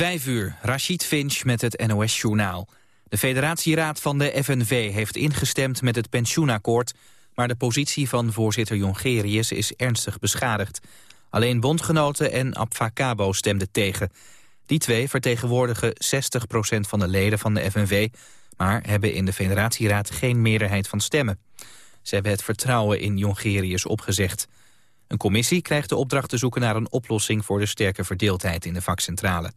Vijf uur, Rachid Finch met het NOS-journaal. De federatieraad van de FNV heeft ingestemd met het pensioenakkoord... maar de positie van voorzitter Jongerius is ernstig beschadigd. Alleen bondgenoten en Abfacabo stemden tegen. Die twee vertegenwoordigen 60% van de leden van de FNV... maar hebben in de federatieraad geen meerderheid van stemmen. Ze hebben het vertrouwen in Jongerius opgezegd. Een commissie krijgt de opdracht te zoeken naar een oplossing... voor de sterke verdeeldheid in de vakcentrale.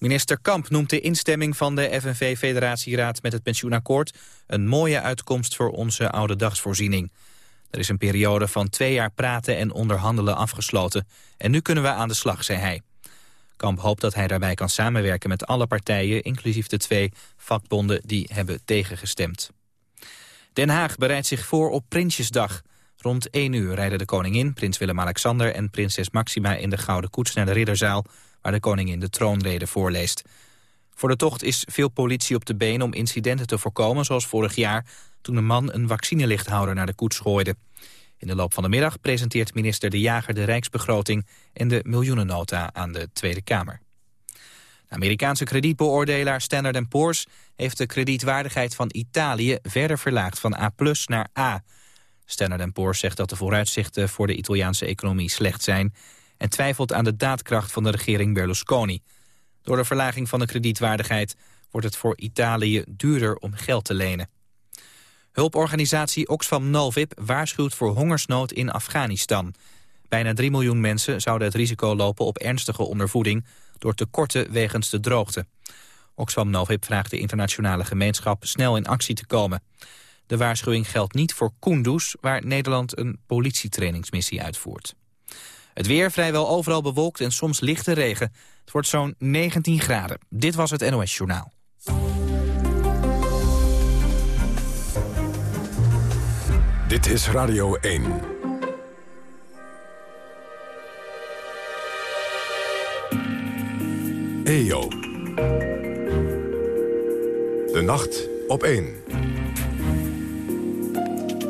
Minister Kamp noemt de instemming van de FNV-federatieraad met het pensioenakkoord een mooie uitkomst voor onze oude dagsvoorziening. Er is een periode van twee jaar praten en onderhandelen afgesloten en nu kunnen we aan de slag, zei hij. Kamp hoopt dat hij daarbij kan samenwerken met alle partijen, inclusief de twee vakbonden die hebben tegengestemd. Den Haag bereidt zich voor op Prinsjesdag. Rond 1 uur rijden de koningin, prins Willem-Alexander en prinses Maxima in de Gouden Koets naar de Ridderzaal waar de koningin de troonrede voorleest. Voor de tocht is veel politie op de been om incidenten te voorkomen... zoals vorig jaar toen een man een vaccinelichthouder naar de koets gooide. In de loop van de middag presenteert minister De Jager de Rijksbegroting... en de miljoenennota aan de Tweede Kamer. De Amerikaanse kredietbeoordelaar Standard Poor's... heeft de kredietwaardigheid van Italië verder verlaagd van A naar A. Standard Poor's zegt dat de vooruitzichten voor de Italiaanse economie slecht zijn en twijfelt aan de daadkracht van de regering Berlusconi. Door de verlaging van de kredietwaardigheid wordt het voor Italië duurder om geld te lenen. Hulporganisatie Oxfam Novib waarschuwt voor hongersnood in Afghanistan. Bijna 3 miljoen mensen zouden het risico lopen op ernstige ondervoeding... door tekorten wegens de droogte. Oxfam Novib vraagt de internationale gemeenschap snel in actie te komen. De waarschuwing geldt niet voor Kunduz, waar Nederland een politietrainingsmissie uitvoert. Het weer vrijwel overal bewolkt en soms lichte regen. Het wordt zo'n 19 graden. Dit was het NOS Journaal. Dit is Radio 1. EO. De nacht op 1.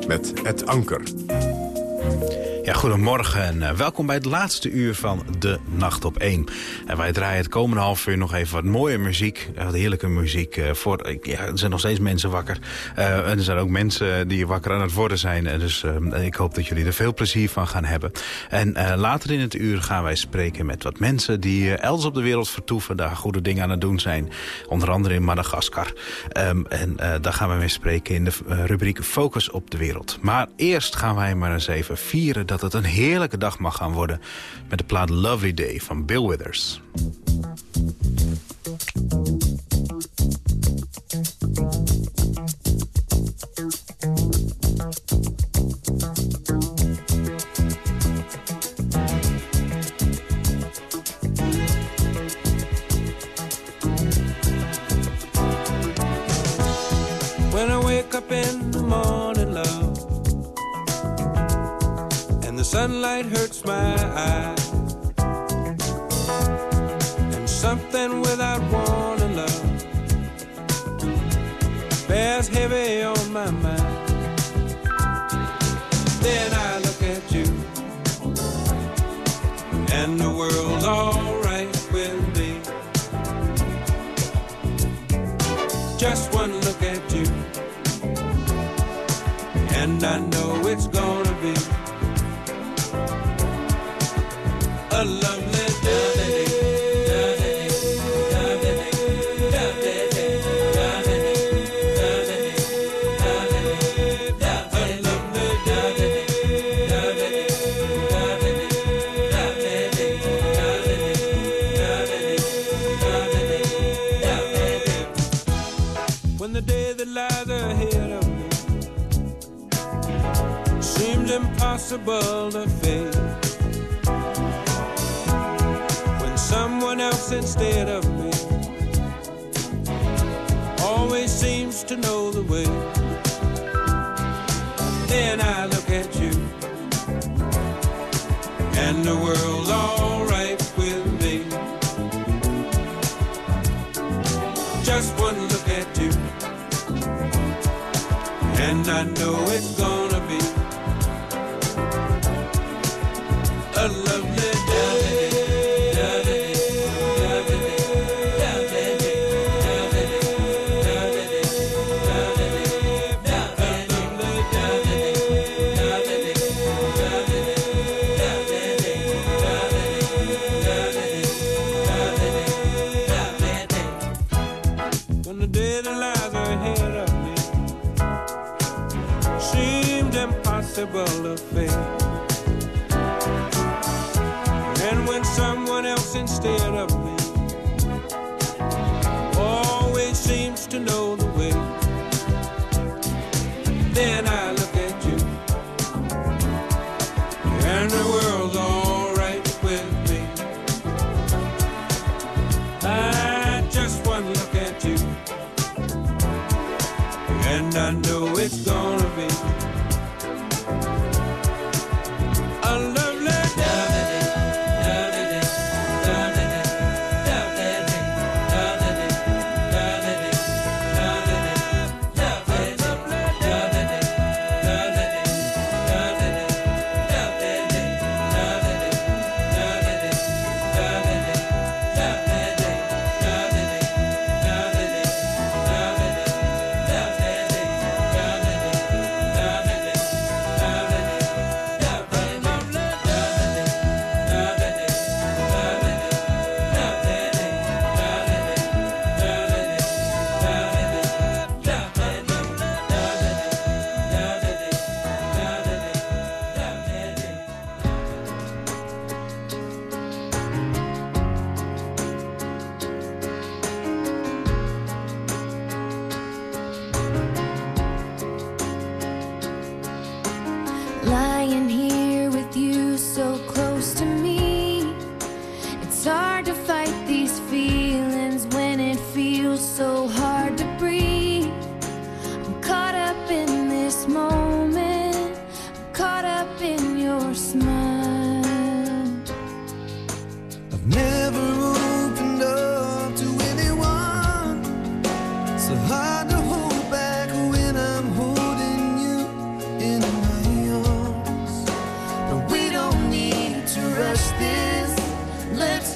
Met het anker. Ja, goedemorgen en uh, welkom bij het laatste uur van De Nacht op 1. En wij draaien het komende half uur nog even wat mooie muziek. Wat heerlijke muziek. Uh, voor, ja, er zijn nog steeds mensen wakker. En er zijn ook mensen die wakker aan het worden zijn. dus ik hoop dat jullie er veel plezier van gaan hebben. En later in het uur gaan wij spreken met wat mensen die elders op de wereld vertoeven. Daar goede dingen aan het doen zijn. Onder andere in Madagaskar. Um, en daar gaan we mee spreken in de rubriek Focus op de wereld. Maar eerst gaan wij maar eens even vieren dat het een heerlijke dag mag gaan worden... met de plaat Lovely Day van Bill Withers. I know impossible to then I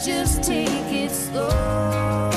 just take it slow.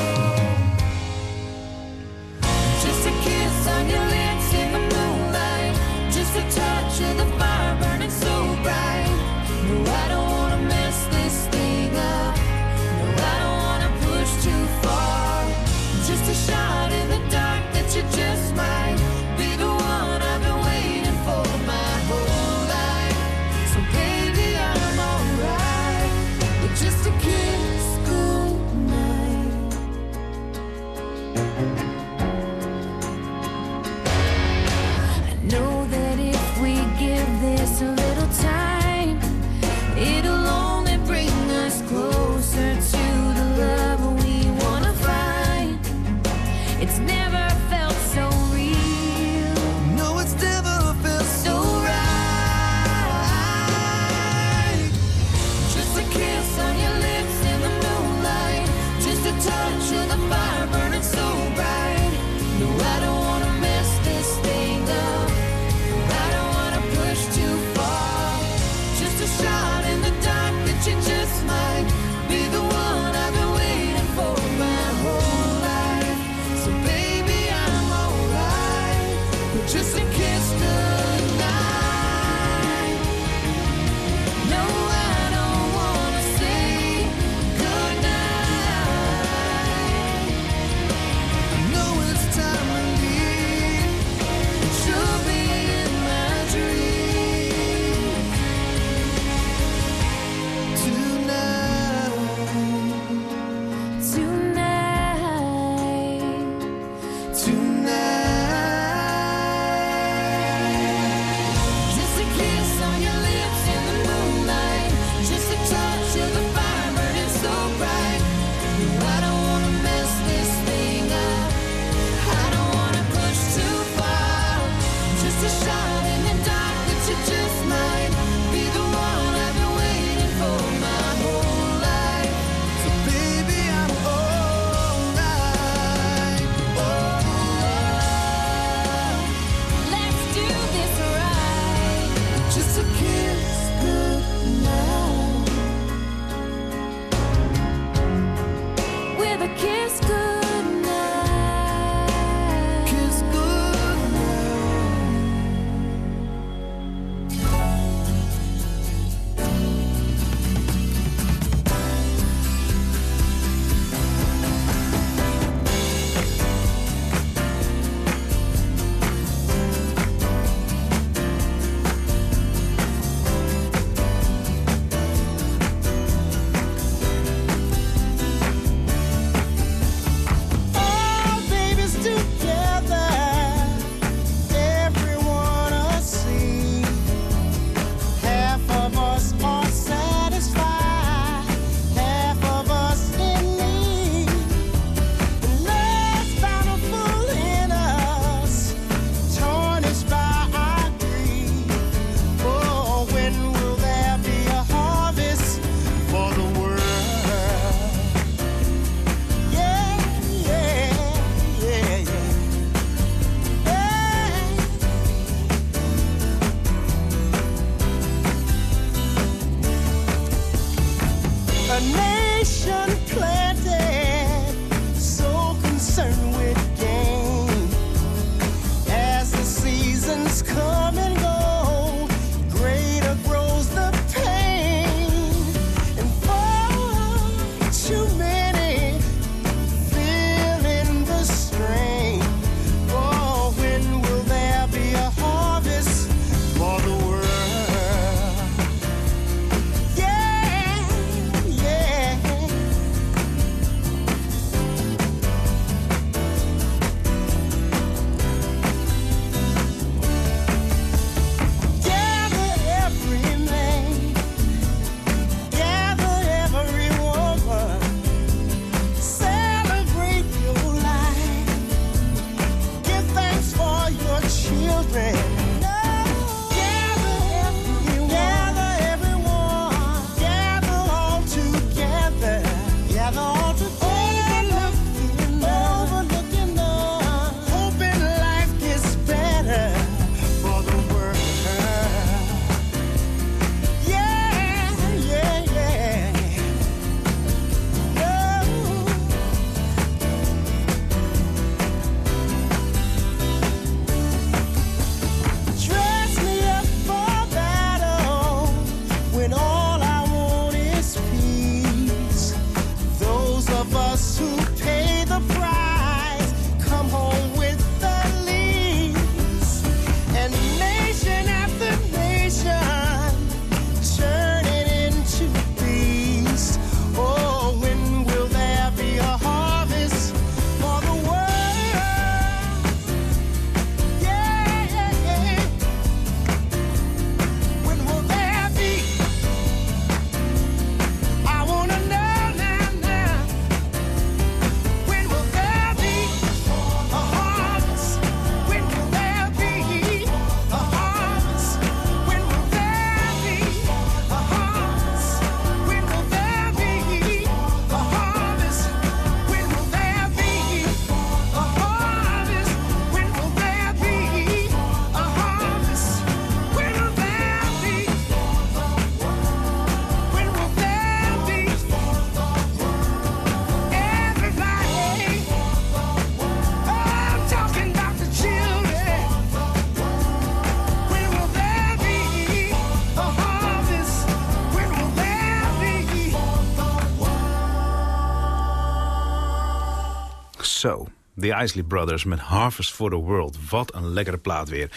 The Isley Brothers met Harvest for the World. Wat een lekkere plaat weer.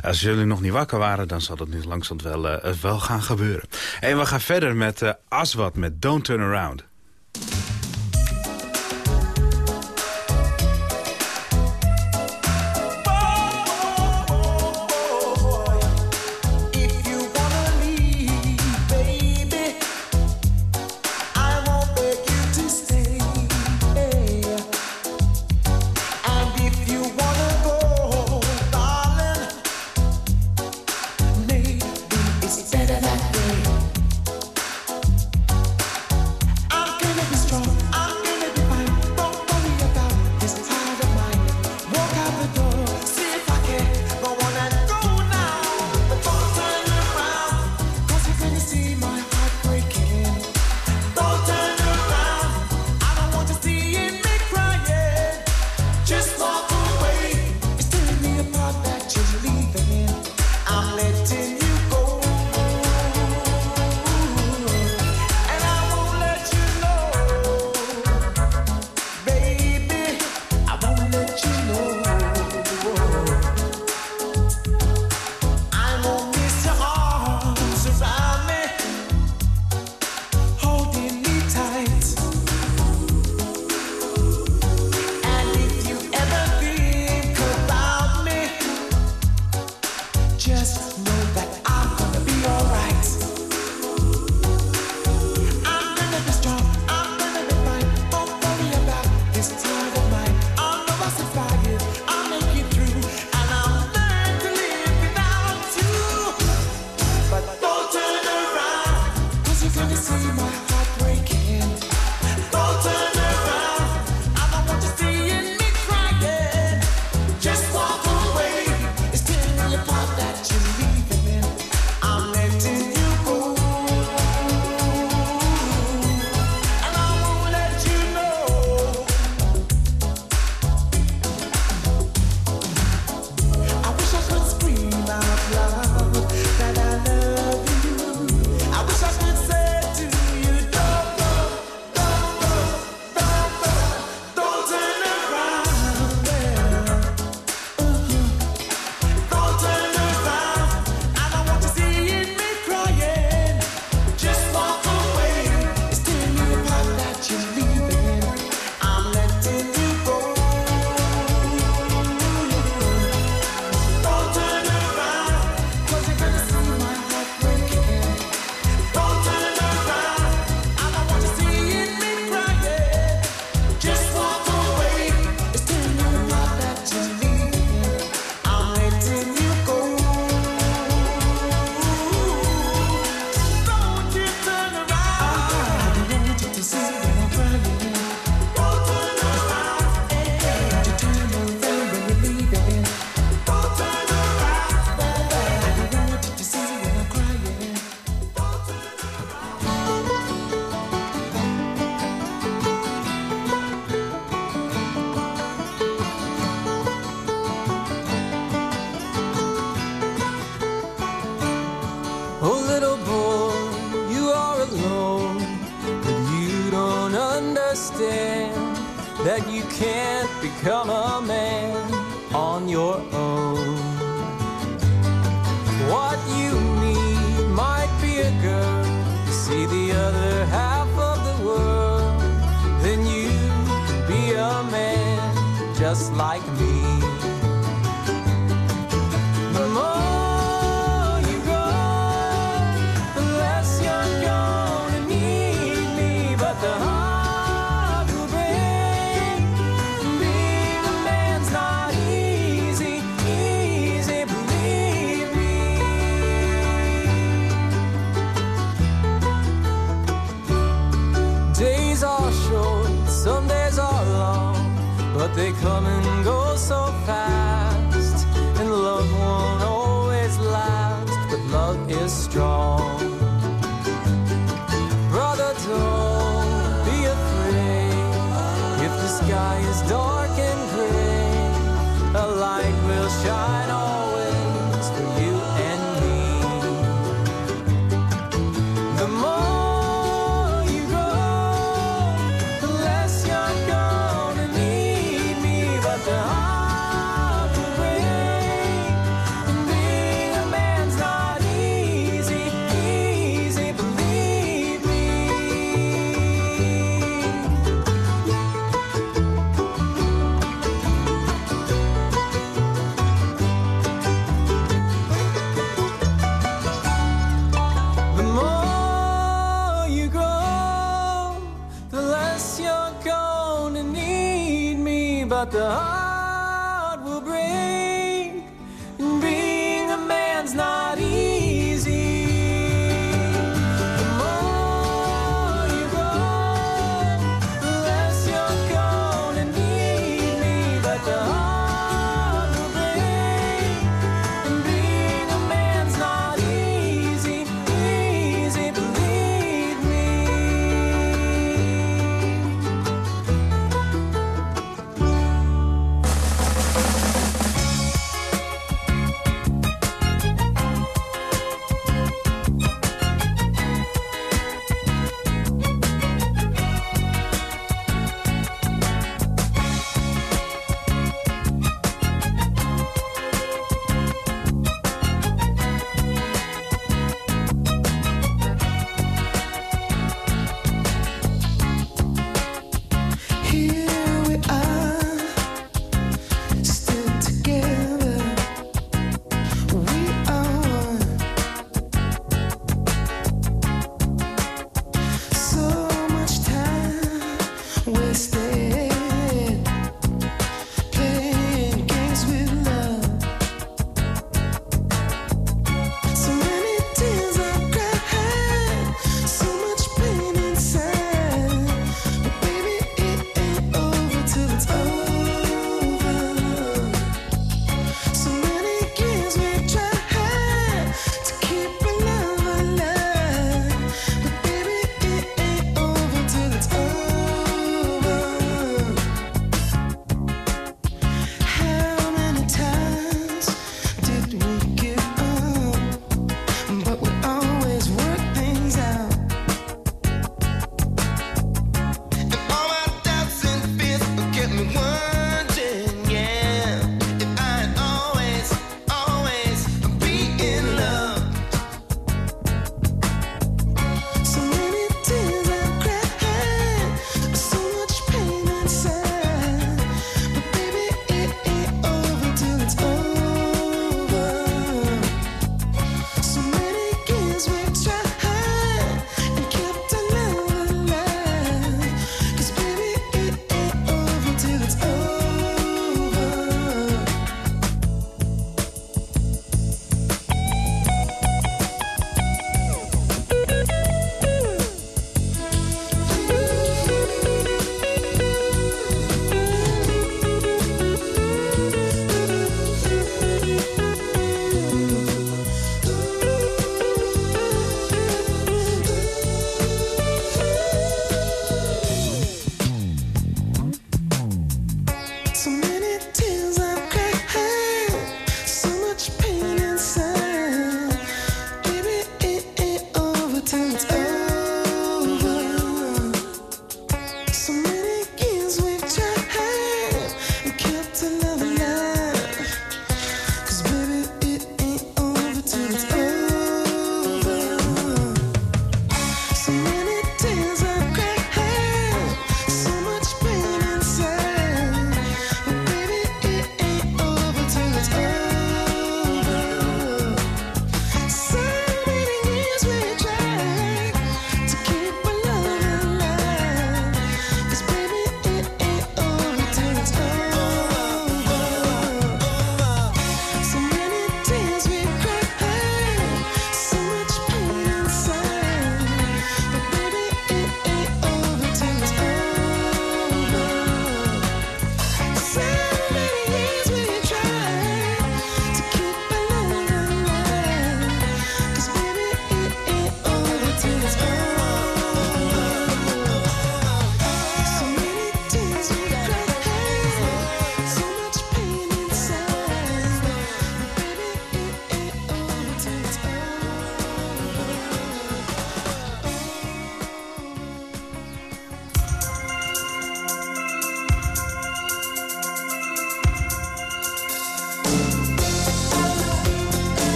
Eh, als jullie nog niet wakker waren, dan zal dat nu langzamerhand wel, eh, wel gaan gebeuren. En we gaan verder met Aswat Aswad met Don't Turn Around. Sky is dark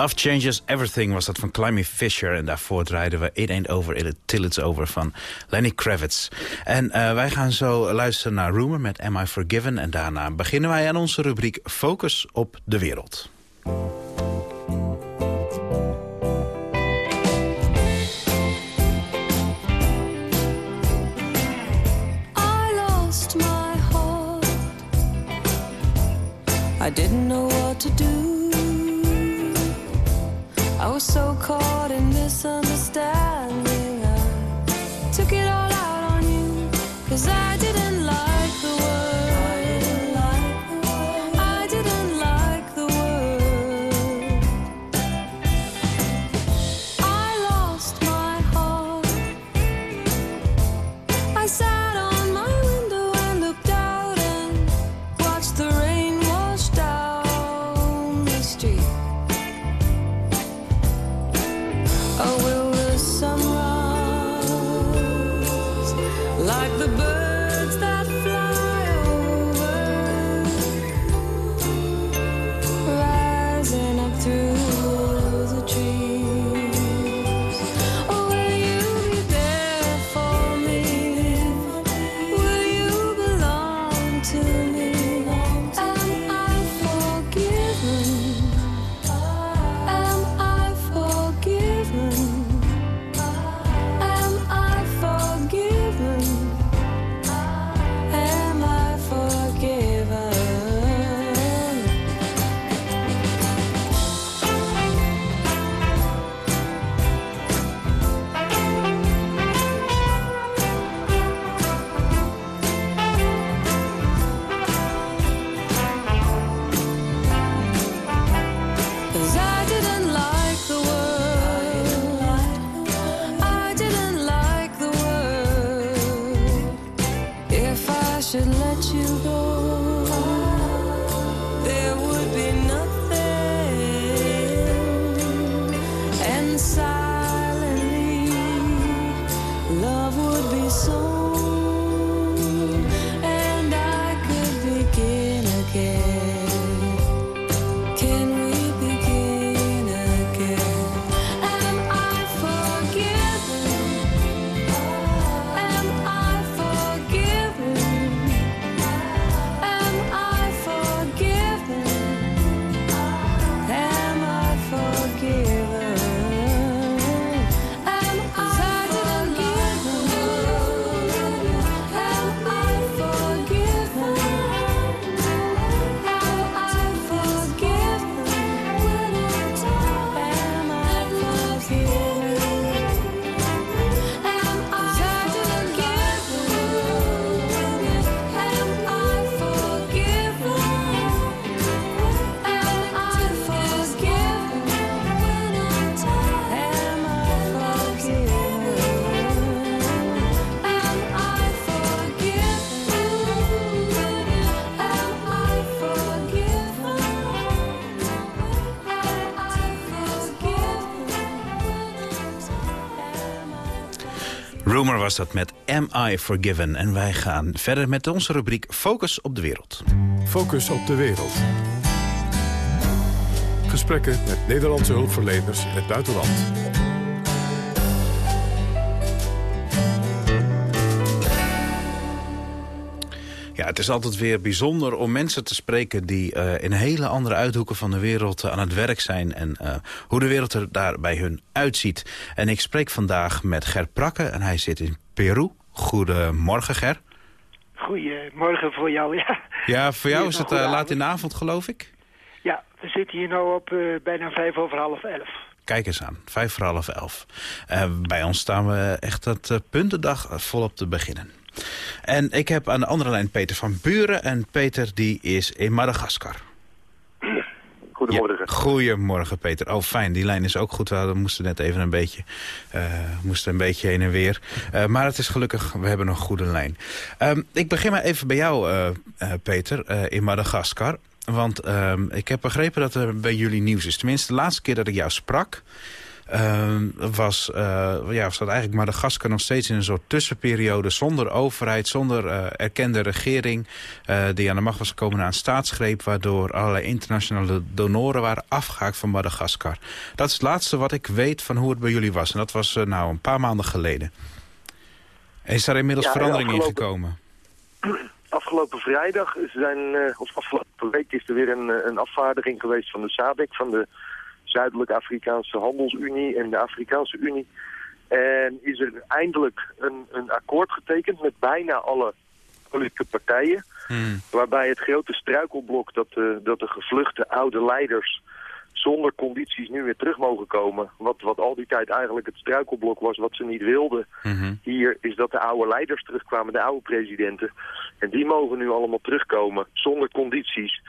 Love Changes Everything was dat van Climby Fisher. En daarvoor draaiden we It Ain't Over Till It's Over van Lenny Kravitz. En eh, wij gaan zo luisteren naar Rumor met Am I Forgiven. En daarna beginnen wij aan onze rubriek Focus op de Wereld. I didn't know so caught Rumor was dat met Am I Forgiven. En wij gaan verder met onze rubriek Focus op de Wereld. Focus op de wereld. Gesprekken met Nederlandse hulpverleners in het buitenland. Het is altijd weer bijzonder om mensen te spreken... die eh, in hele andere uithoeken van de wereld eh, aan het werk zijn... en eh, hoe de wereld er daar bij hun uitziet. En ik spreek vandaag met Ger Prakke en hij zit in Peru. Goedemorgen, Ger. Goedemorgen voor jou, ja. Ja, voor jou is het laat in de avond, geloof ik. Ja, we zitten hier nu op bijna vijf over half elf. Kijk eens aan, vijf voor half elf. Bij ons staan we echt dat uh, puntendag volop te beginnen. En ik heb aan de andere lijn Peter van Buren. En Peter die is in Madagaskar. Goedemorgen. Ja, goedemorgen Peter. Oh fijn, die lijn is ook goed. We moesten net even een beetje, uh, moesten een beetje heen en weer. Uh, maar het is gelukkig, we hebben een goede lijn. Um, ik begin maar even bij jou uh, Peter, in Madagaskar. Want um, ik heb begrepen dat er bij jullie nieuws is. Tenminste, de laatste keer dat ik jou sprak... ehm, was, eh, ja, zat eigenlijk Madagaskar nog steeds in een soort tussenperiode... zonder overheid, zonder eh, erkende regering... eh, die aan de macht was gekomen na een staatsgreep... waardoor allerlei internationale donoren waren afgehaakt van Madagaskar. Dat is het laatste wat ik weet van hoe het bij jullie was. En dat was nou een paar maanden geleden. Is daar inmiddels Ja, verandering in gekomen? Afgelopen vrijdag zijn, of afgelopen week is er weer een, een afvaardiging geweest van de SADC, van de Zuidelijk Afrikaanse Handelsunie en de Afrikaanse Unie. En is er eindelijk een, een akkoord getekend met bijna alle politieke partijen. Hmm. Waarbij het grote struikelblok dat de, dat de gevluchte oude leiders zonder condities nu weer terug mogen komen. Wat, wat al die tijd eigenlijk het struikelblok was wat ze niet wilden. Mhm. Hier is dat de oude leiders terugkwamen, de oude presidenten. En die mogen nu allemaal terugkomen zonder condities.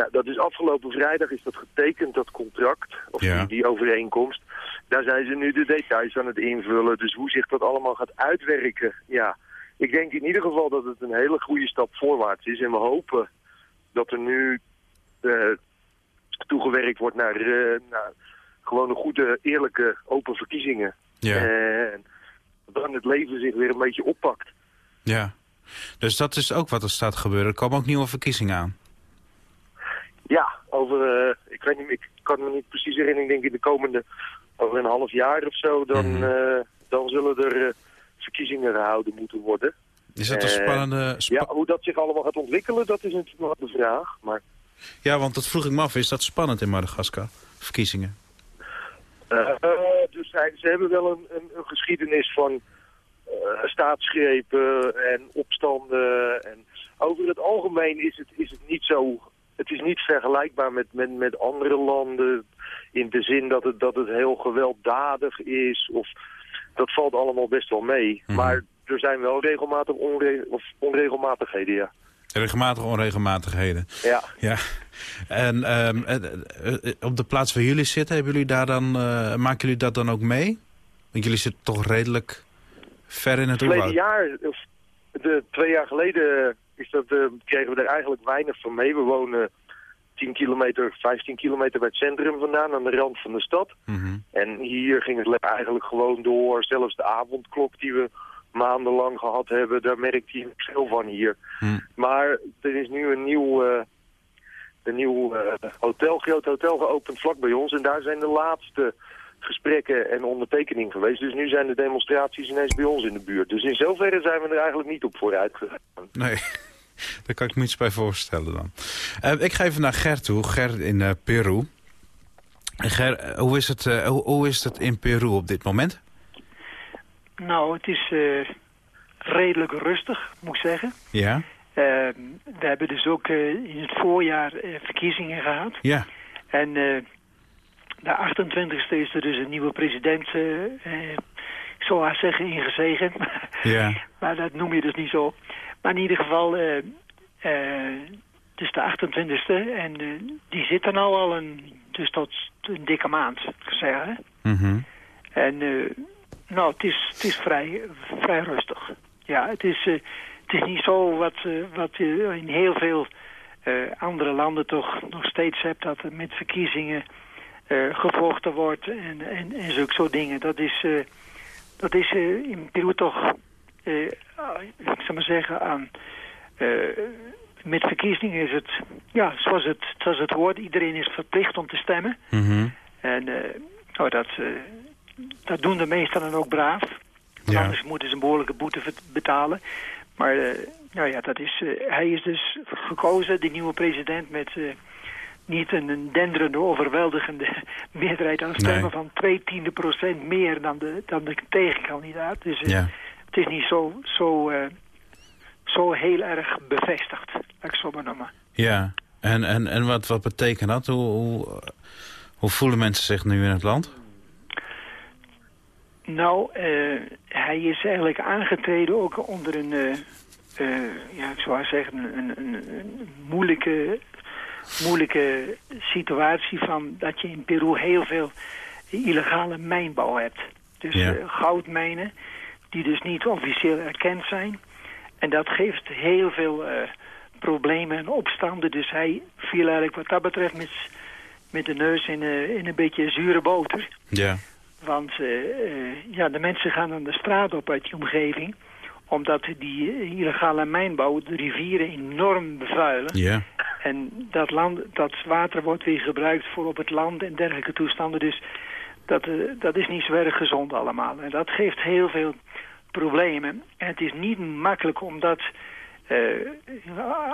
Nou, dat is afgelopen vrijdag is dat getekend, dat contract, of Ja. die, die overeenkomst. Daar zijn ze nu de details aan het invullen. Dus hoe zich dat allemaal gaat uitwerken, ja. Ik denk in ieder geval dat het een hele goede stap voorwaarts is. En we hopen dat er nu eh, toegewerkt wordt naar, eh, naar gewoon een goede, eerlijke, open verkiezingen. Ja. En dan het leven zich weer een beetje oppakt. Ja. Dus dat is ook wat er staat gebeuren. Er komen ook nieuwe verkiezingen aan. Over, eh, ik weet niet, ik kan me niet precies herinneren, ik denk in de komende, over een half jaar of zo, dan, Mhm. eh, dan zullen er eh, verkiezingen gehouden moeten worden. Is dat een spannende... spa- Ja, hoe dat zich allemaal gaat ontwikkelen, dat is natuurlijk nog de vraag. Maar Ja, want dat vroeg ik me af. Is dat spannend in Madagaskar? Verkiezingen. dus zij, ze hebben wel een, een, een geschiedenis van staatsgrepen en opstanden. En over het algemeen is het, is het niet zo... Het is niet vergelijkbaar met, met, met andere landen in de zin dat het, dat het heel gewelddadig is. Of, dat valt allemaal best wel mee. Mhm. Maar er zijn wel regelmatig onre of onregelmatigheden, ja. Regelmatige onregelmatigheden. Ja, Ja. En ehm, eh, eh, op de plaats waar jullie zitten, hebben jullie daar dan, eh, maken jullie dat dan ook mee? Want jullie zitten toch redelijk ver in het verleden oerwoud. jaar, of de, twee jaar geleden, is dat, eh, kregen we er eigenlijk weinig van mee. We wonen 10 kilometer, 15 kilometer bij het centrum vandaan, aan de rand van de stad. Mhm. En hier ging het eigenlijk gewoon door. Zelfs de avondklok die we maandenlang gehad hebben, daar merkte je veel van hier. Hm. Maar er is nu een nieuw, eh, een nieuw eh, hotel, groot hotel geopend vlak bij ons. En daar zijn de laatste gesprekken en ondertekening geweest. Dus nu zijn de demonstraties ineens bij ons in de buurt. Dus in zoverre zijn we er eigenlijk niet op vooruit gegaan. Nee, daar kan ik me iets bij voorstellen dan. Eh, ik ga even naar Ger toe, Ger in eh, Peru. Ger, eh, hoe is, het, hoe, hoe is het in Peru op dit moment? Nou, het is redelijk rustig, moet ik zeggen. Ja? Eh, we hebben dus ook in het voorjaar verkiezingen gehad. Ja. En de 28e is er dus een nieuwe president, ik zou haar zeggen, ingezegen. Ja. maar dat noem je dus niet zo. Maar in ieder geval, eh eh, het is de 28e en eh, die zit er nou al een, dus tot een dikke maand, gezegd. Hè? Mhm. En nou, het is, het is vrij, vrij rustig. Ja, het is, het is niet zo wat, wat je in heel veel andere landen toch nog steeds hebt... dat er met verkiezingen eh, gevochten wordt en, en, en zulke soort dingen. Dat is, dat is in Peru toch, eh, ik zou maar zeggen, aan... eh, met verkiezingen is het, ja, zoals het, zoals het hoort. Iedereen is verplicht om te stemmen. Mhm. En eh, nou, dat, eh, dat doen de meesten dan ook braaf. Ja. Anders moeten ze een behoorlijke boete betalen. Maar eh, nou ja, dat is, eh, hij is dus gekozen, de nieuwe president, met eh, niet een, denderende, overweldigende meerderheid aan stemmen Nee. van twee tiende procent meer dan de, dan de tegenkandidaat. Dus eh, Ja. Het is niet zo, zo, eh, zo heel erg bevestigd, laat ik zo maar noemen. Ja. En, en, en wat, wat betekent dat? Hoe, hoe, hoe voelen mensen zich nu in het land? Nou, eh, hij is eigenlijk aangetreden ook onder een, eh, ja, ik zou zeggen, een, een, een, moeilijke, moeilijke situatie van dat je in Peru heel veel illegale mijnbouw hebt. Dus Ja. goudmijnen die dus niet officieel erkend zijn. En dat geeft heel veel eh, problemen en opstanden. Dus hij viel eigenlijk wat dat betreft met, met de neus in, eh, in een beetje zure boter. Ja. Want eh, ja, de mensen gaan aan de straat op uit die omgeving omdat die illegale mijnbouw de rivieren enorm bevuilen. Ja. En dat, land, dat water wordt weer gebruikt voor op het land en dergelijke toestanden. Dus dat, eh, dat is niet zo erg gezond allemaal. En dat geeft heel veel problemen. En het is niet makkelijk om dat eh,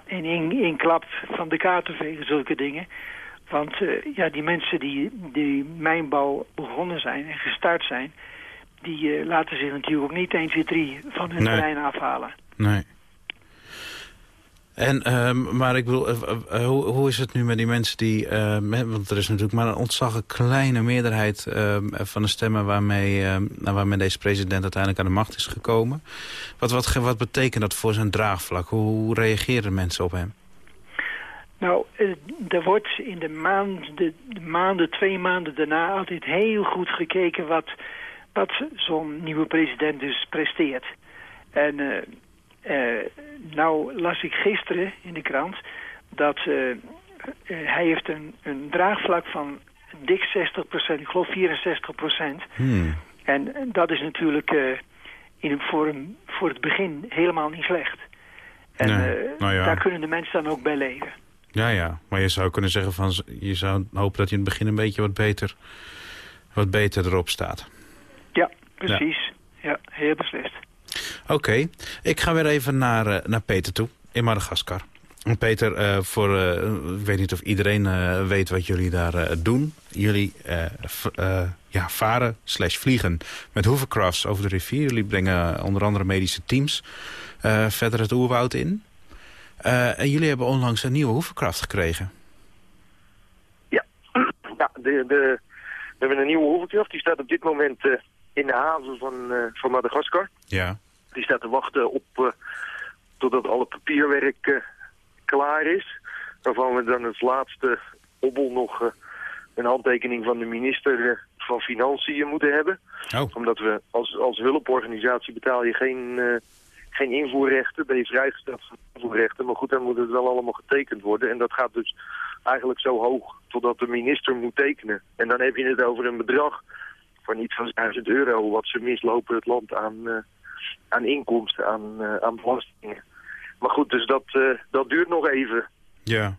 in één klap van de kaart te vegen, zulke dingen. Want eh, ja, die mensen die, die mijnbouw begonnen zijn en gestart zijn... die laten zich natuurlijk ook niet 1, 2, 3 van hun Nee. terrein afhalen. Nee. En, ehm, maar ik bedoel, eh, eh, hoe, hoe is het nu met die mensen die... ehm, want er is natuurlijk maar een ontzaglijk kleine meerderheid ehm, van de stemmen... Waarmee, nou, waarmee deze president uiteindelijk aan de macht is gekomen. Wat, wat, wat betekent dat voor zijn draagvlak? Hoe, reageren mensen op hem? Nou, eh, er wordt in de, maand, de, de maanden, twee maanden daarna altijd heel goed gekeken wat, wat zo'n nieuwe president dus presteert. En eh, eh, nou las ik gisteren in de krant dat eh, eh, hij heeft een, een draagvlak van dik 60% ik geloof 64% Hmm. En eh, dat is natuurlijk eh, in, voor, een, voor het begin helemaal niet slecht. En Nee, eh, nou ja. daar kunnen de mensen dan ook bij leven. Ja, ja. Maar je zou kunnen zeggen van... Je zou hopen dat hij in het begin een beetje wat beter, wat beter erop staat. Ja, precies. Ja, heel beslist. Oké, ik ga weer even naar, eh, naar Peter toe, in Madagaskar. Peter, eh, voor, eh, ik weet niet of iedereen weet wat jullie daar doen. Jullie ja, varen slash vliegen met hovercrafts over de rivier. Jullie brengen onder andere medische teams verder het oerwoud in. En jullie hebben onlangs een nieuwe hovercraft gekregen. Ja, de, de, we hebben een nieuwe hoverkraft. Die staat op dit moment in de haven van, van Madagaskar. Ja. Die staat te wachten op eh, totdat alle papierwerk eh, klaar is. Waarvan we dan als laatste obbel nog eh, een handtekening van de minister van Financiën moeten hebben. Oh. Omdat we als, als hulporganisatie betaal je geen, geen invoerrechten. Ben je vrijgesteld van invoerrechten. Maar goed, dan moet het wel allemaal getekend worden. En dat gaat dus eigenlijk zo hoog totdat de minister moet tekenen. En dan heb je het over een bedrag van iets van 1000 euro... wat ze mislopen het land aan, aan inkomsten, aan, eh, aan belastingen. Maar goed, dus dat, eh, dat duurt nog even. Ja.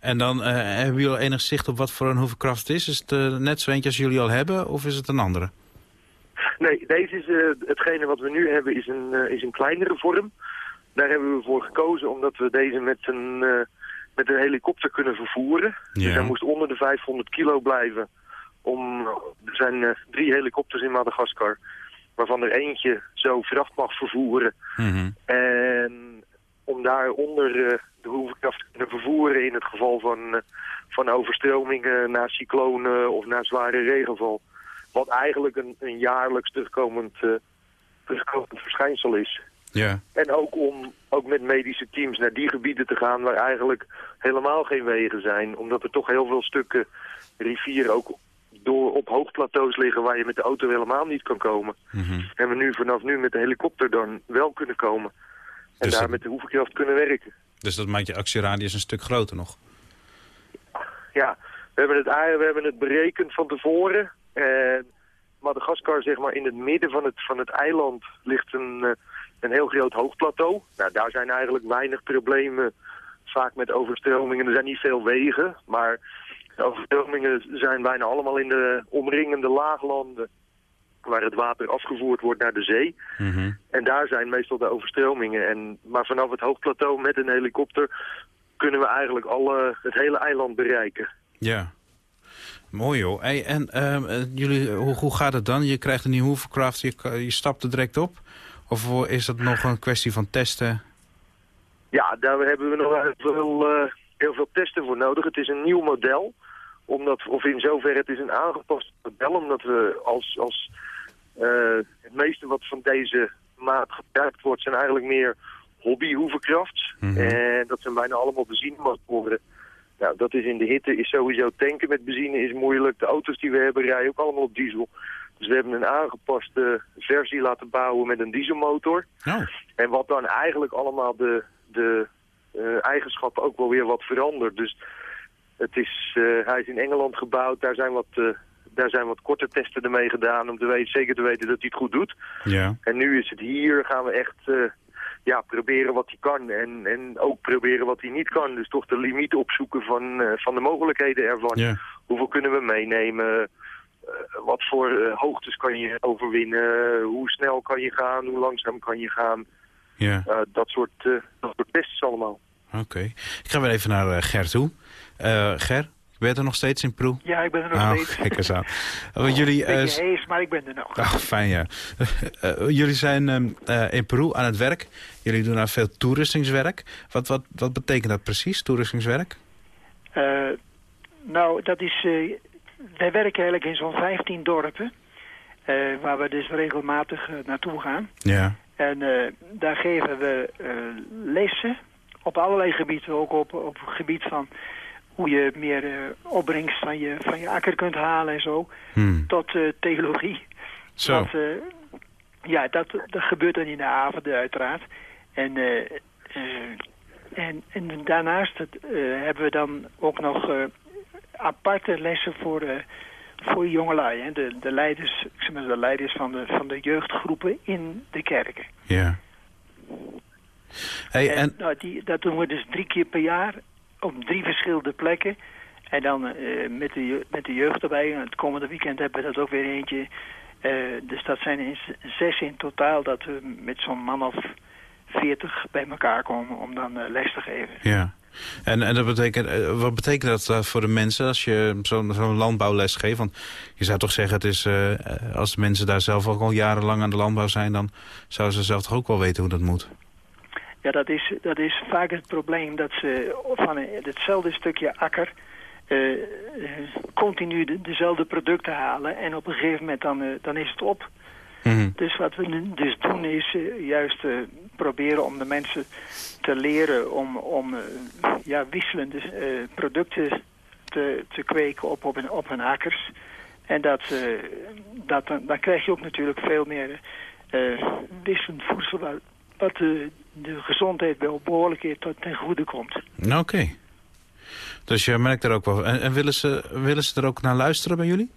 En dan eh, hebben jullie enig zicht op wat voor een hovercraft het is? Is het net zo eentje als jullie al hebben of is het een andere? Nee, deze is, hetgene wat we nu hebben is een, is een kleinere vorm. Daar hebben we voor gekozen omdat we deze met een, met een helikopter kunnen vervoeren. Ja. Dus hij moest onder de 500 kilo blijven. Om, er zijn drie helikopters in Madagaskar, waarvan er eentje zo vracht mag vervoeren. Mhm. En om daaronder eh, de hoevenkracht te vervoeren in het geval van, eh, van overstromingen na cyclonen of na zware regenval. Wat eigenlijk een, een jaarlijks terugkomend, eh, terugkomend verschijnsel is. Ja. En ook om ook met medische teams naar die gebieden te gaan waar eigenlijk helemaal geen wegen zijn. Omdat er toch heel veel stukken rivier ook door op hoogplateaus liggen waar je met de auto helemaal niet kan komen. Mhm. En we nu vanaf nu met de helikopter dan wel kunnen komen. En Dus daar dat- met de hoevenkracht kunnen werken. Dus dat maakt je actieradius een stuk groter nog. Ja, we hebben het, we hebben het berekend van tevoren. En Madagaskar, zeg maar, in het midden van het, van het eiland ligt een, eh, een heel groot hoogplateau. Nou, daar zijn eigenlijk weinig problemen, vaak met overstromingen. Er zijn niet veel wegen, maar de overstromingen zijn bijna allemaal in de omringende laaglanden... waar het water afgevoerd wordt naar de zee. Mhm. En daar zijn meestal de overstromingen. En, maar vanaf het hoogplateau met een helikopter kunnen we eigenlijk alle, het hele eiland bereiken. Ja. Mooi joh. Hey, en ehm, eh, jullie, hoe, hoe gaat het dan? Je krijgt een nieuwe hovercraft, je, je stapt er direct op? Of is dat nog een kwestie van testen? Ja, daar hebben we nog heel veel, eh, heel veel testen voor nodig. Het is een nieuw model. Omdat, of in zoverre het is een aangepast model. Omdat we als, als eh, het meeste wat van deze maat gebruikt wordt... zijn eigenlijk meer hobby-hoeverkrafts. Mhm. En dat zijn bijna allemaal benzinemotoren. Nou, dat is in de hitte is sowieso tanken met benzine is moeilijk. De auto's die we hebben rijden ook allemaal op diesel. Dus we hebben een aangepaste versie laten bouwen met een dieselmotor. Oh. En wat dan eigenlijk allemaal de, de eh, eigenschappen ook wel weer wat verandert. Dus het is, eh, hij is in Engeland gebouwd, daar zijn wat eh, daar zijn wat korte testen ermee gedaan om te weten, zeker te weten dat hij het goed doet. Ja. En nu is het hier, gaan we echt eh, ja, proberen wat hij kan en, en ook proberen wat hij niet kan. Dus toch de limiet opzoeken van, van de mogelijkheden ervan. Ja. Hoeveel kunnen we meenemen? Wat voor hoogtes kan je overwinnen? Hoe snel kan je gaan? Hoe langzaam kan je gaan? Ja. Dat, soort, dat soort tests allemaal. Oké. Ik ga weer even naar eh, Ger toe. Eh, Ger, ben je er nog steeds in Proe? Ja, ik ben er nog Oh, steeds. kijk eens aan. Want jullie, Beetje hees, maar ik ben er nog. Oh, fijn ja. Eh, jullie zijn ehm, eh, in Peru aan het werk. Jullie doen daar veel toeristingswerk. Wat, wat, wat betekent dat precies, toeristingswerk? Nou, dat is... wij werken eigenlijk in zo'n 15 dorpen. waar we dus regelmatig naartoe gaan. Ja. En daar geven we lessen op allerlei gebieden. Ook op, op het gebied van hoe je meer eh, opbrengst van je, van je akker kunt halen en zo. Hmm. Tot eh, theologie. Zo. Dat, eh, ja, dat, dat gebeurt dan in de avonden uiteraard. En, en, en daarnaast hebben we dan ook nog aparte lessen voor, voor jongelui. Hè? De, de, leiders, ik zeg maar, de leiders van de, van de jeugdgroepen in de kerken. Ja. Hey, en, en, nou, die, dat doen we dus drie keer per jaar op drie verschillende plekken. En dan eh, met, de, met de jeugd erbij. En het komende weekend hebben we dat ook weer eentje. Eh, dus dat zijn in zes in totaal dat we met zo'n man of veertig bij elkaar komen om dan eh, les te geven. ja. En, en dat betekent, wat betekent dat voor de mensen als je zo'n landbouwles geeft? Want je zou toch zeggen, het is, als de mensen daar zelf ook al jarenlang aan de landbouw zijn... dan zouden ze zelf toch ook wel weten hoe dat moet? Ja, dat is, dat is vaak het probleem dat ze van hetzelfde stukje akker eh, eh, continu de- dezelfde producten halen. En op een gegeven moment dan, eh, dan is het op. Mhm. Dus wat we nu dus doen is juist proberen om de mensen te leren om, om ja, wisselende producten te, te kweken op, op, hun, op hun akkers. En dat, dat, dan, dan krijg je ook natuurlijk veel meer wisselend voedsel wat, wat de, de gezondheid wel behoorlijk tot ten goede komt. Nou, Oké. Dus je merkt er ook wel... En, en willen, ze, willen ze er ook naar luisteren bij jullie?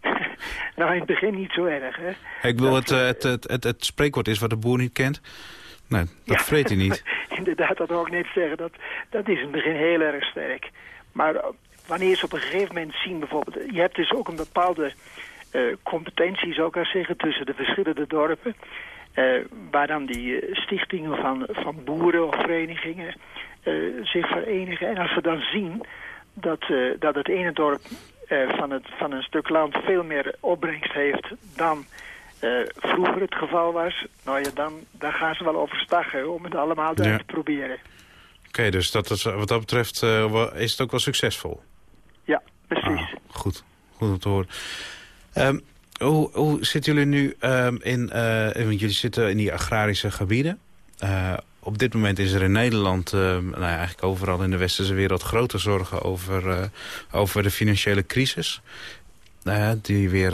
Nou, in het begin niet zo erg, hè. Ik bedoel, het, eh, het, het, het, het spreekwoord is wat de boer niet kent. Nee, dat Ja. vreet hij niet. Inderdaad, dat wou ik net zeggen. Dat, dat is in het begin heel erg sterk. Maar eh, wanneer ze op een gegeven moment zien bijvoorbeeld... Je hebt dus ook een bepaalde eh, competentie, zou ik zeggen, tussen de verschillende dorpen. Eh, waar dan die eh, stichtingen van, van boeren of verenigingen eh, zich verenigen. En als we dan zien dat, dat het ene dorp van, het, van een stuk land veel meer opbrengst heeft dan vroeger het geval was, nou ja, dan, dan gaan ze wel overstag hè, om het allemaal Ja. te proberen. Oké, dus dat is, wat dat betreft is het ook wel succesvol. Ja, precies. Ah, goed, goed om te horen. Ehm, hoe, zitten jullie nu ehm, in... eh, jullie zitten in die agrarische gebieden. Eh, op dit moment is er in Nederland, ehm, nou ja, eigenlijk overal in de westerse wereld... grote zorgen over, eh, over de financiële crisis. Eh, die weer,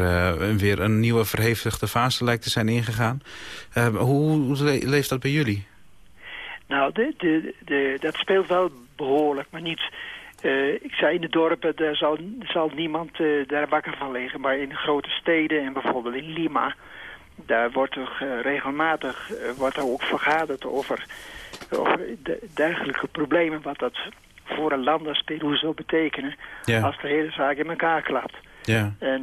weer een nieuwe verhevigde fase lijkt te zijn ingegaan. Ehm, hoe, hoe le- leeft dat bij jullie? Nou, dat speelt wel behoorlijk, maar niet... eh, ik zei in de dorpen, daar zal, zal niemand eh, daar wakker van liggen. Maar in grote steden en bijvoorbeeld in Lima... daar wordt er eh, regelmatig wordt er ook vergaderd over, over de, dergelijke problemen... wat dat voor een land als Peru zou betekenen... Ja. als de hele zaak in elkaar klapt. Ja, En,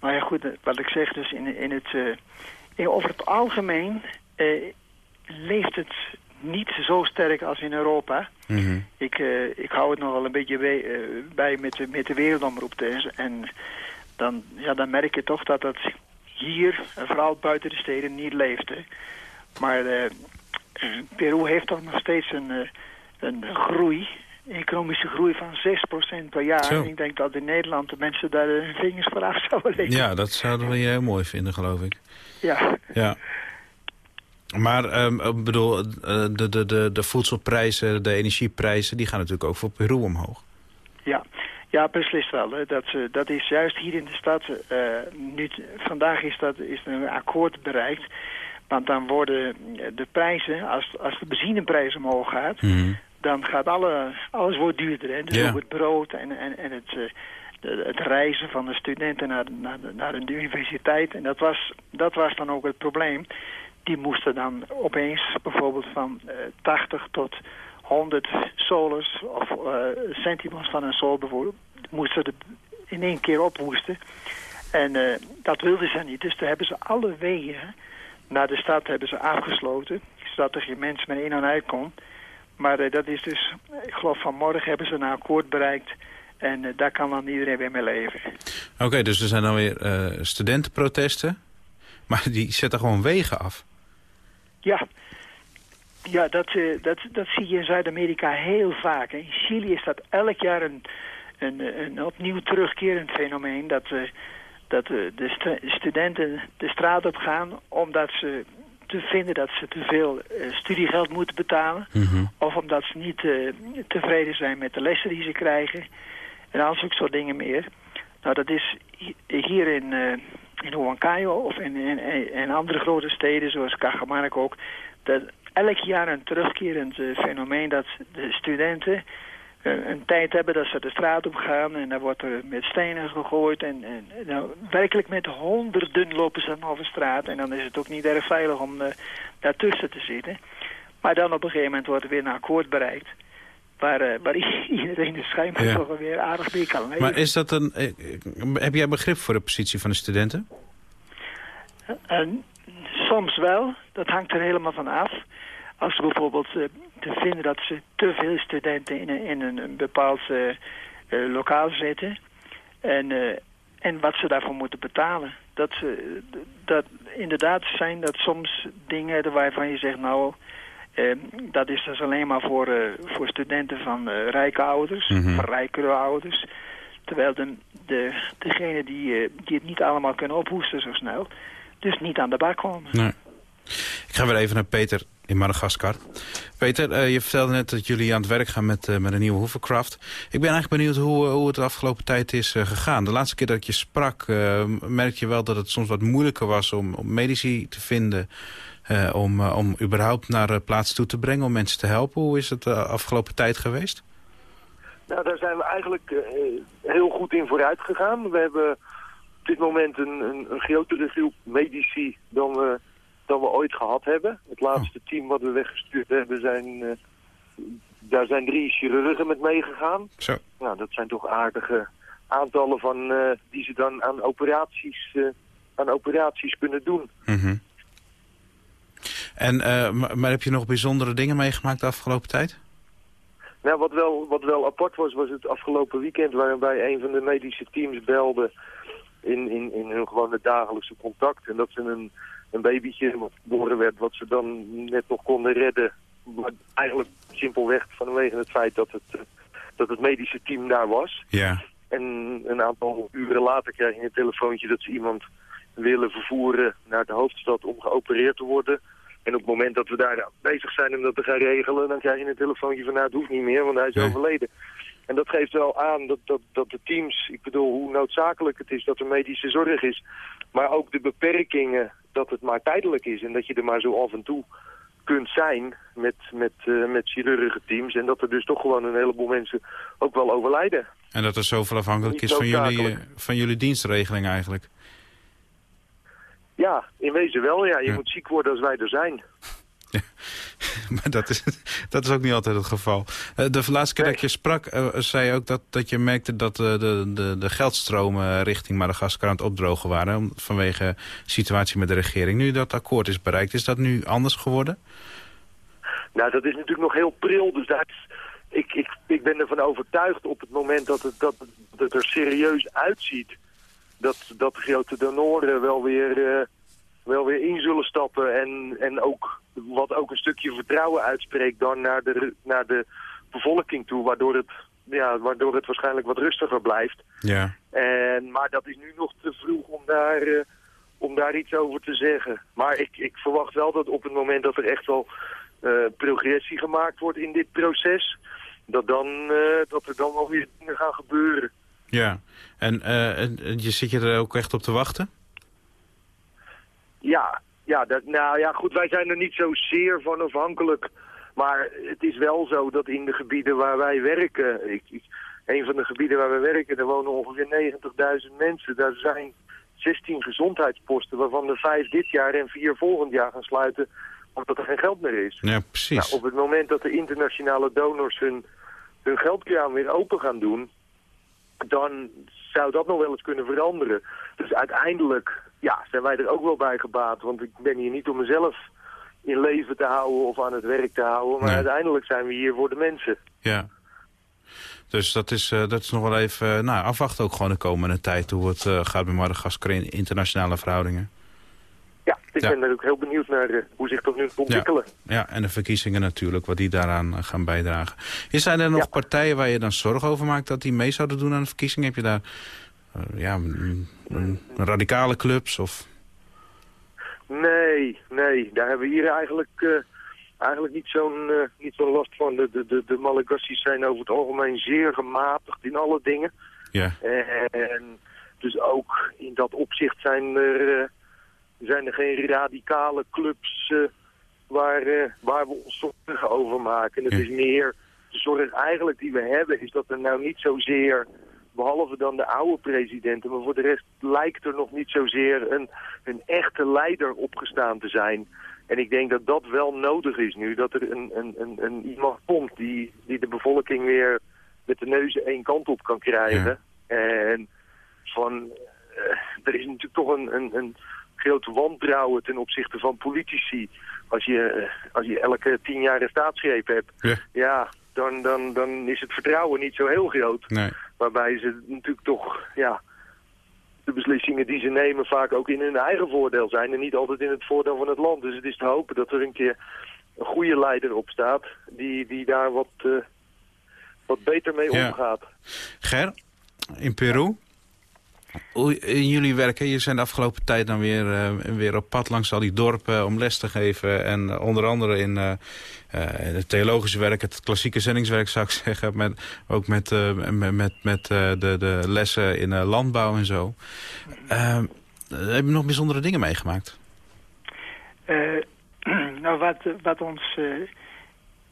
maar ja, goed, wat ik zeg, dus in, in het, in- over het algemeen leeft het niet zo sterk als in Europa. Mhm. Ik, eh, ik hou het nog wel een beetje bij, eh, bij met, de, met de wereldomroep. Dus, en dan, ja, dan merk je toch dat het hier, en vooral buiten de steden, niet leeft. Hè. Maar eh, Peru heeft toch nog steeds een, een groei, economische groei van 6% per jaar. Zo. En ik denk dat in Nederland de mensen daar hun vingers voor af zouden leggen. ja dat zouden we heel mooi vinden, geloof ik. Ja. Ja. Maar ehm, ik bedoel, eh, de, de, de, de voedselprijzen, de energieprijzen... die gaan natuurlijk ook voor Peru omhoog. Ja, ja beslist wel. Dat, eh, dat is juist hier in de stad. eh, nu, vandaag is, dat, is er een akkoord bereikt. Want dan worden de prijzen, als, als de benzineprijs omhoog gaat... dan gaat alle, alles wordt duurder. Hè. Dus Ja. ook het brood en, en, en het, het reizen van de studenten naar, naar, naar de universiteit. En dat was, dat was dan ook het probleem. Die moesten dan opeens bijvoorbeeld van eh, 80 tot 100 soles of eh centimos van een sol bijvoorbeeld, moesten de in één keer ophoesten. En eh, dat wilden ze niet. Dus toen hebben ze alle wegen naar de stad hebben ze afgesloten. Zodat er geen mens meer in en uit kon. Maar eh, dat is dus, ik geloof vanmorgen hebben ze een akkoord bereikt. En eh, daar kan dan iedereen weer mee leven. Oké, dus er zijn dan weer eh, studentenprotesten. Maar die zetten gewoon wegen af. Ja, ja dat, eh, dat, dat zie je in Zuid-Amerika heel vaak. In Chili is dat elk jaar een, een, een opnieuw terugkerend fenomeen. Dat, eh, dat eh, de stu- studenten de straat op gaan omdat ze te vinden dat ze te veel studiegeld moeten betalen. Of omdat ze niet tevreden zijn met de lessen die ze krijgen. En al zulke soort dingen meer. Nou, dat is hi- hier in, in Huancayo of in, andere grote steden zoals Cajamarca ook. Dat elk jaar een terugkerend eh, fenomeen dat de studenten eh, een tijd hebben dat ze de straat op gaan en dan wordt er met stenen gegooid en, en nou, werkelijk met honderden lopen ze dan over straat en dan is het ook niet erg veilig om eh, daartussen te zitten. Maar dan op een gegeven moment wordt er weer een akkoord bereikt waar, eh, waar iedereen de schijnbaar Ja. toch weer aardig mee kan leven. Maar is dat een... eh, heb jij begrip voor de positie van de studenten? En soms wel, dat hangt er helemaal van af. Als ze bijvoorbeeld eh, te vinden dat ze te veel studenten in een, in een, bepaald eh, eh, lokaal zitten. En, eh, en wat ze daarvoor moeten betalen. Dat, ze, dat inderdaad zijn dat soms dingen waarvan je zegt, nou, eh, dat is dus alleen maar voor, eh, voor studenten van eh, rijke ouders, Mhm. van rijkere ouders. Terwijl de, de, degenen die, eh, die het niet allemaal kunnen ophoesten zo snel, dus niet aan de bak komen. Nee. Ik ga weer even naar Peter in Madagaskar. Peter, je vertelde net dat jullie aan het werk gaan met, met een nieuwe hovercraft. Ik ben eigenlijk benieuwd hoe, hoe het de afgelopen tijd is gegaan. De laatste keer dat ik je sprak, eh, merk je wel dat het soms wat moeilijker was om, om medici te vinden... eh, om, eh, om überhaupt naar plaats toe te brengen, om mensen te helpen. Hoe is het de afgelopen tijd geweest? Nou, daar zijn we eigenlijk eh, heel goed in vooruit gegaan. We hebben op dit moment een, een, een grotere groep medici dan we, dan we ooit gehad hebben. Het laatste team wat we weggestuurd hebben, zijn, eh, daar zijn drie chirurgen met meegegaan. Zo. Nou, dat zijn toch aardige aantallen van, eh, die ze dan aan operaties, eh, aan operaties kunnen doen. Mhm. En, eh, maar, maar heb je nog bijzondere dingen meegemaakt de afgelopen tijd? Nou, wat wel, wat wel apart was, was het afgelopen weekend waarbij een van de medische teams belde in, in, in hun gewone dagelijkse contact. En dat ze een, een babytje geboren werd, wat ze dan net nog konden redden. Maar eigenlijk simpelweg vanwege het feit dat het, dat het medische team daar was. Ja. En een aantal uren later krijg je een telefoontje dat ze iemand willen vervoeren naar de hoofdstad om geopereerd te worden. En op het moment dat we daar bezig zijn om dat te gaan regelen, dan krijg je een telefoontje van nou het hoeft niet meer, want hij is Nee. overleden. En dat geeft wel aan dat, dat, dat de teams, ik bedoel hoe noodzakelijk het is dat er medische zorg is, maar ook de beperkingen dat het maar tijdelijk is en dat je er maar zo af en toe kunt zijn met, met, eh met chirurgenteams en dat er dus toch gewoon een heleboel mensen ook wel overlijden. En dat er zoveel afhankelijk Niet is van jullie, eh, van jullie dienstregeling eigenlijk. Ja, in wezen wel. Ja. Je Ja. moet ziek worden als wij er zijn. Maar dat is, dat is ook niet altijd het geval. Eh, de laatste keer dat je sprak, eh, zei je ook dat, dat je merkte dat eh, de, de, de geldstromen richting Madagaskar aan het opdrogen waren. Vanwege de situatie met de regering. Nu dat akkoord is bereikt, is dat nu anders geworden? Nou, dat is natuurlijk nog heel pril. Dus daar is- ik, ik, ik ben ervan overtuigd op het moment dat het, dat, dat het er serieus uitziet... dat, dat de grote donoren wel weer, eh, wel weer in zullen stappen. En, en ook, wat ook een stukje vertrouwen uitspreekt dan naar de, naar de bevolking toe. Waardoor het, ja, waardoor het waarschijnlijk wat rustiger blijft. Ja. En, maar dat is nu nog te vroeg om daar, eh, om daar iets over te zeggen. Maar ik, ik verwacht wel dat op het moment dat er echt wel eh, progressie gemaakt wordt in dit proces... Dat, dan, dat er dan wel weer dingen gaan gebeuren. Ja. En eh, en- je zit je er ook echt op te wachten? Ja, ja, dat, nou ja, goed, wij zijn er niet zo zeer van afhankelijk. Maar het is wel zo dat in de gebieden waar wij werken... Ik, ik, een van de gebieden waar we werken, daar wonen ongeveer 90.000 mensen. Daar zijn 16 gezondheidsposten, waarvan er vijf dit jaar en vier volgend jaar gaan sluiten, omdat er geen geld meer is. Ja, precies. Nou, op het moment dat de internationale donors hun, hun geldkraan weer open gaan doen, dan zou dat nog wel eens kunnen veranderen. Dus uiteindelijk ja, zijn wij er ook wel bij gebaat, want ik ben hier niet om mezelf in leven te houden of aan het werk te houden, maar Nee. uiteindelijk zijn we hier voor de mensen. Ja. Dus dat is, eh, dat is nog wel even eh, nou, afwachten ook gewoon de komende tijd... hoe het eh, gaat met Madagaskar in internationale verhoudingen. Ja, ik ben ook heel benieuwd naar eh, hoe zich dat nu ontwikkelen. Ja, en de verkiezingen natuurlijk, wat die daaraan eh, gaan bijdragen. Is zijn er nog partijen waar je dan zorgen over maakt... dat die mee zouden doen aan de verkiezingen? Heb je daar eh, ja, radicale clubs of... Nee, nee, daar hebben we hier eigenlijk, eigenlijk niet zo'n niet zo'n last van. De, de, de, zijn over het algemeen zeer gematigd in alle dingen. Ja. En dus ook in dat opzicht zijn er, zijn er geen radicale clubs eh, waar, eh, waar we ons zorgen over maken. Het is meer de zorg eigenlijk die we hebben is dat er nou niet zozeer, behalve dan de oude presidenten, maar voor de rest lijkt er nog niet zozeer een, een echte leider opgestaan te zijn. En ik denk dat dat wel nodig is nu, dat er een, een, een, een iemand komt die, die de bevolking weer met de neuzen één kant op kan krijgen. En van, eh, er is natuurlijk toch een, een, een groot wantrouwen ten opzichte van politici. Als je, eh, als je elke tien jaar een staatsgreep hebt, Ja. ja, dan, dan, dan is het vertrouwen niet zo heel groot. Nee. Waarbij ze natuurlijk toch, ja, de beslissingen die ze nemen vaak ook in hun eigen voordeel zijn en niet altijd in het voordeel van het land. Dus het is te hopen dat er een keer een goede leider op staat die, die daar wat, eh, wat beter mee Ja. omgaat. Ger, in Peru. In jullie werken, je zijn de afgelopen tijd dan weer, eh, weer op pad langs al die dorpen om les te geven. En eh, onder andere in eh, eh, het theologische werk, het klassieke zendingswerk zou ik zeggen. Met, ook met, eh, met, met, eh, de, de lessen in eh, landbouw en zo. Eh, heb je nog bijzondere dingen meegemaakt? Eh, nou, wat, wat ons eh,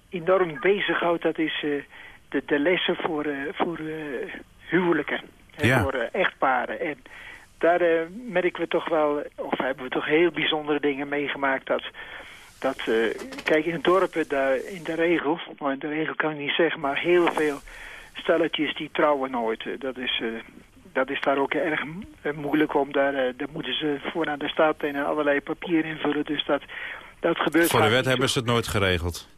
enorm bezighoudt, dat is eh, de, de lessen voor, eh, voor eh, huwelijken. Ja. Voor eh, echtparen. En daar eh, merken we toch wel, of hebben we toch heel bijzondere dingen meegemaakt. Dat, dat eh, kijk, in dorpen, daar, in de regel, nou in de regel kan ik niet zeggen, maar heel veel stelletjes die trouwen nooit. Eh, Dat is, eh, dat is daar ook erg eh, moeilijk om. Daar, eh, daar moeten ze voor aan de staat en allerlei papieren invullen. Dus dat, dat gebeurt Voor de wet hebben ze het nooit geregeld.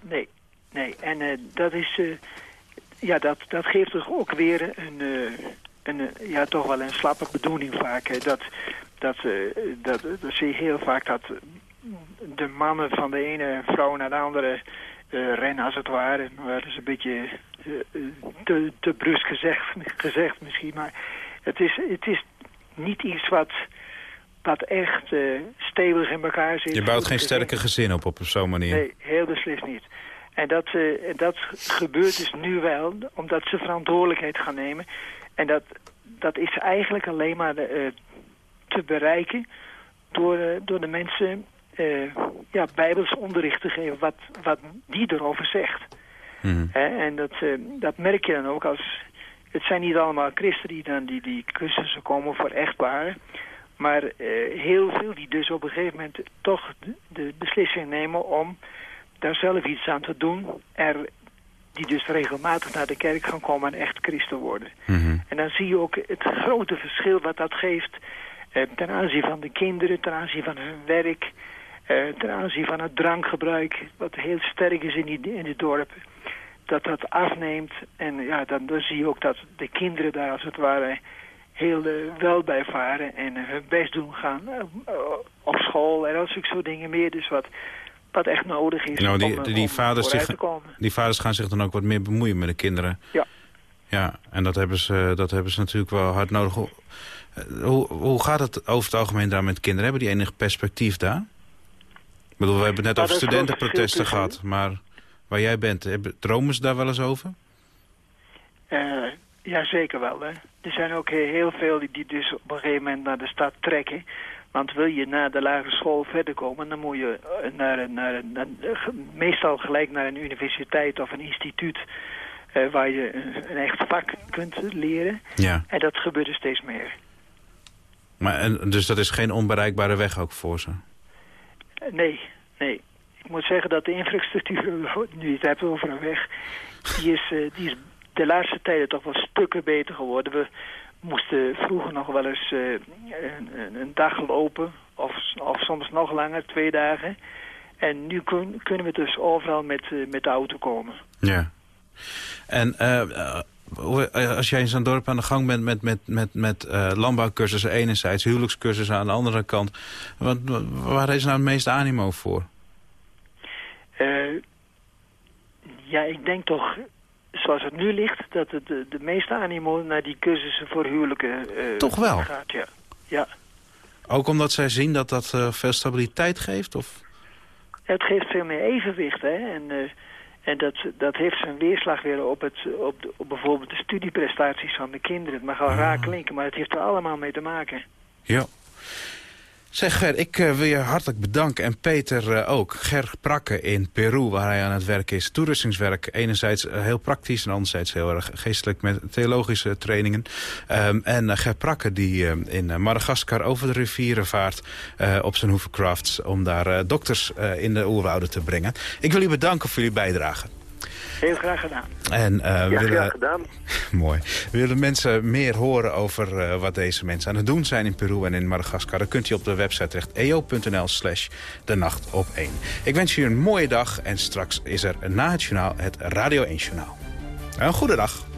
Nee, nee. En eh, dat is... ja, dat, dat geeft toch ook weer een... eh, een eh, ja, toch wel een slappe bedoeling vaak. hè. Dat, dat, eh, dat, dat zie je heel vaak dat de mannen van de ene vrouw naar de andere rennen als het ware. Maar dat is een beetje te, te brusk gezegd, gezegd misschien. Maar het is, het is niet iets wat, wat echt stevig in elkaar zit. Je bouwt geen sterke gezin op op zo'n manier. Nee, heel beslist niet. En dat, eh, dat gebeurt dus nu wel, omdat ze verantwoordelijkheid gaan nemen. En dat, dat is eigenlijk alleen maar eh, te bereiken door, eh, door de mensen ja, bijbels onderricht te geven wat, wat die erover zegt. Mhm. En dat, dat merk je dan ook als... Het zijn niet allemaal christenen die dan die, die cursussen komen voor echtparen. Maar heel veel die dus op een gegeven moment toch de beslissing nemen om daar zelf iets aan te doen. Er, die dus regelmatig naar de kerk gaan komen en echt christen worden. Mhm. En dan zie je ook het grote verschil wat dat geeft eh, ten aanzien van de kinderen, ten aanzien van hun werk, eh, ten aanzien van het drankgebruik, wat heel sterk is in die, in dorpen. Dat dat afneemt en ja, dan, dan zie je ook dat de kinderen daar als het ware heel eh, wel bij varen en hun best doen gaan eh, op school en al soort dingen meer. Dus wat, wat echt nodig is Nou, die, om, die, die om vaders zich, te komen. die vaders gaan zich dan ook wat meer bemoeien met de kinderen. Ja. Ja, en dat hebben ze, dat hebben ze natuurlijk wel hard nodig. Hoe, eh, hoe, hoe gaat het over het algemeen daar met kinderen? Hebben die enig perspectief daar? Ik bedoel, we hebben het net Nou, over studentenprotesten gehad. Maar waar jij bent, hebben, dromen ze daar wel eens over? Eh, ja, zeker wel. Hè. Er zijn ook he- heel veel die, die dus op een gegeven moment naar de stad trekken. Want wil je na de lagere school verder komen, dan moet je eh, naar, een- naar, een- naar, ge- meestal gelijk naar een universiteit of een instituut eh, waar je een, een echt vak kunt leren. Ja. En dat gebeurt er steeds meer. Maar, en, dus dat is geen onbereikbare weg ook voor ze? Eh, nee, nee. Ik moet zeggen dat de infrastructuur, nu je het hebt over een weg, die is, eh, die is de laatste tijden toch wel stukken beter geworden. We moesten vroeger nog wel eens eh, een, een- dag lopen, of, of soms nog langer, twee dagen. En nu kun- kunnen we dus overal met, eh, met de auto komen. Ja. En eh, als jij in zo'n dorp aan de gang bent met, met, met, met landbouwcursussen enerzijds, huwelijkscursussen aan de andere kant, wat, waar is nou het meeste animo voor? Ja, ik denk toch, zoals het nu ligt, dat het de, de meeste animo naar die cursussen voor huwelijken eh, Toch wel? gaat. Ja. ja. Ook omdat zij zien dat dat eh, veel stabiliteit geeft? Of? Het geeft veel meer evenwicht, hè. En, eh, en dat, dat heeft zijn weerslag weer op, het, op, de- op bijvoorbeeld de studieprestaties van de kinderen. Het mag al raar klinken, maar het heeft er allemaal mee te maken. Ja. Zeg Ger, ik eh, wil je hartelijk bedanken en Peter eh, ook. Ger Prakke in Peru, waar hij aan het werk is. Toerustingswerk, enerzijds eh, heel praktisch en anderzijds heel erg geestelijk met theologische trainingen. Ehm, en Ger Prakke die in Madagaskar over de rivieren vaart op zijn hovercrafts... om daar dokters in de oerwouden te brengen. Ik wil u bedanken voor uw bijdrage. Heel graag gedaan. En eh, Ja, willen... graag gedaan. Mooi. Willen mensen meer horen over eh, wat deze mensen aan het doen zijn in Peru en in Madagaskar... dan kunt u op de website terecht eo.nl slash de nacht op 1. Ik wens u een mooie dag en straks is er na het journaal het Radio 1 journaal. Een goede dag.